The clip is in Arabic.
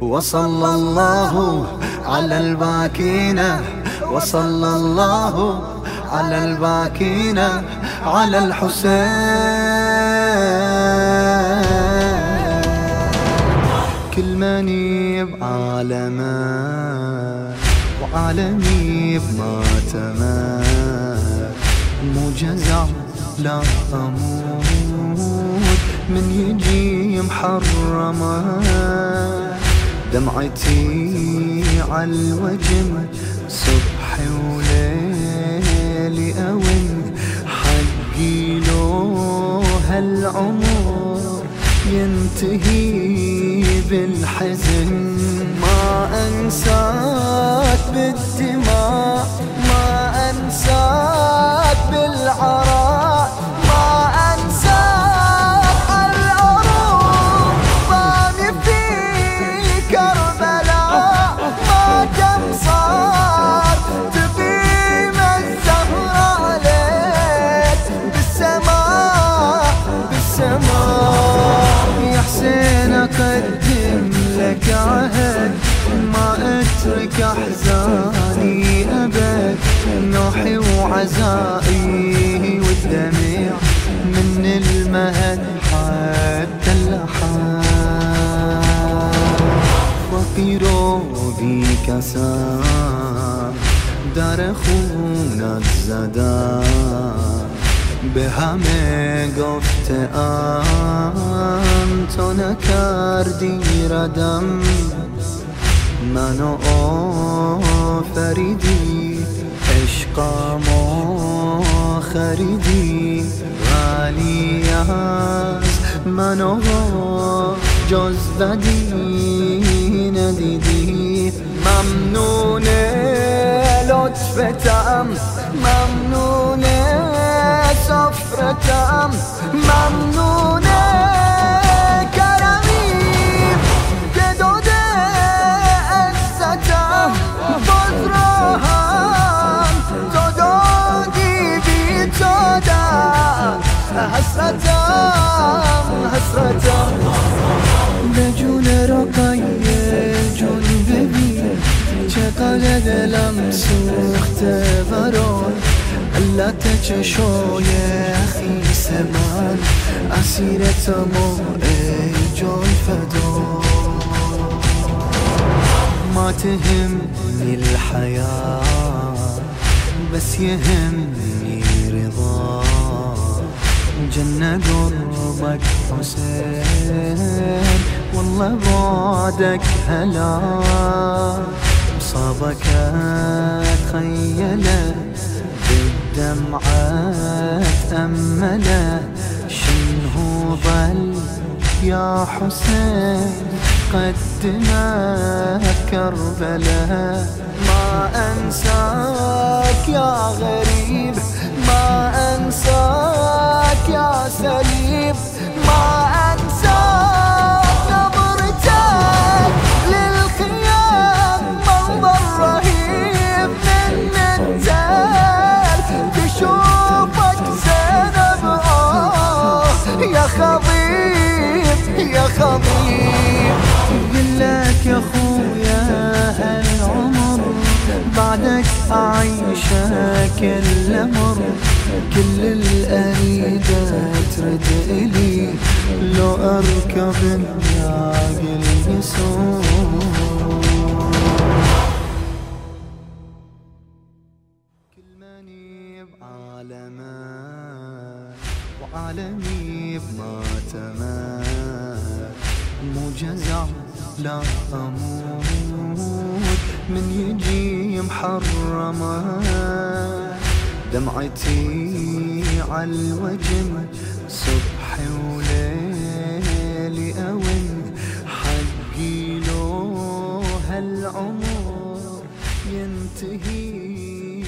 وصلى الله على الباكين وصلى الله على الباكين على الحسين. كل من بعالمه وعالمي بماتمه مو جزع لا أموت من يجي محرمة. دمعتي عالوجه صبح وليلي أون حقي لو هالعمر ينتهي بالحزن. ما أنساك بالدماء ما أنساك اترك أحزاني أبد نوحي وعزائي والدمع من المهد حتى اللحام فقير بيك سام در خونت زدم به همه گفتم تو نکردی ردم. منو آفریدی عشقامو خریدی. ولی از منو جز بدی ندیدی. ممنون لطفتم ممنون صفرتم. حسرتم به جون رقیه جون ببین چقدر دلم سوخته برات علت چشای خیس من اسیر تمام ای جان فدا ما تهمني الحياة بس يهمني جنة قربك حسين. والله بعدك هلا. مصابك تخيله بالدمعة تأمله شنو ظل يا حسين؟ قدمك كربلاء ما أنساك يا غريب. يا خضيب لك يا خويا هالعمر بعدك أعيشه كل مر كل الأريدة ترد إلي لو أركب الناقل يسوع كل مني بعالمه وعالمي بماتمه مو جزع لا أموت. من يجي محرمة دمعتي عالوجه صبح وليلي. أون حقي لو هالعمر ينتهي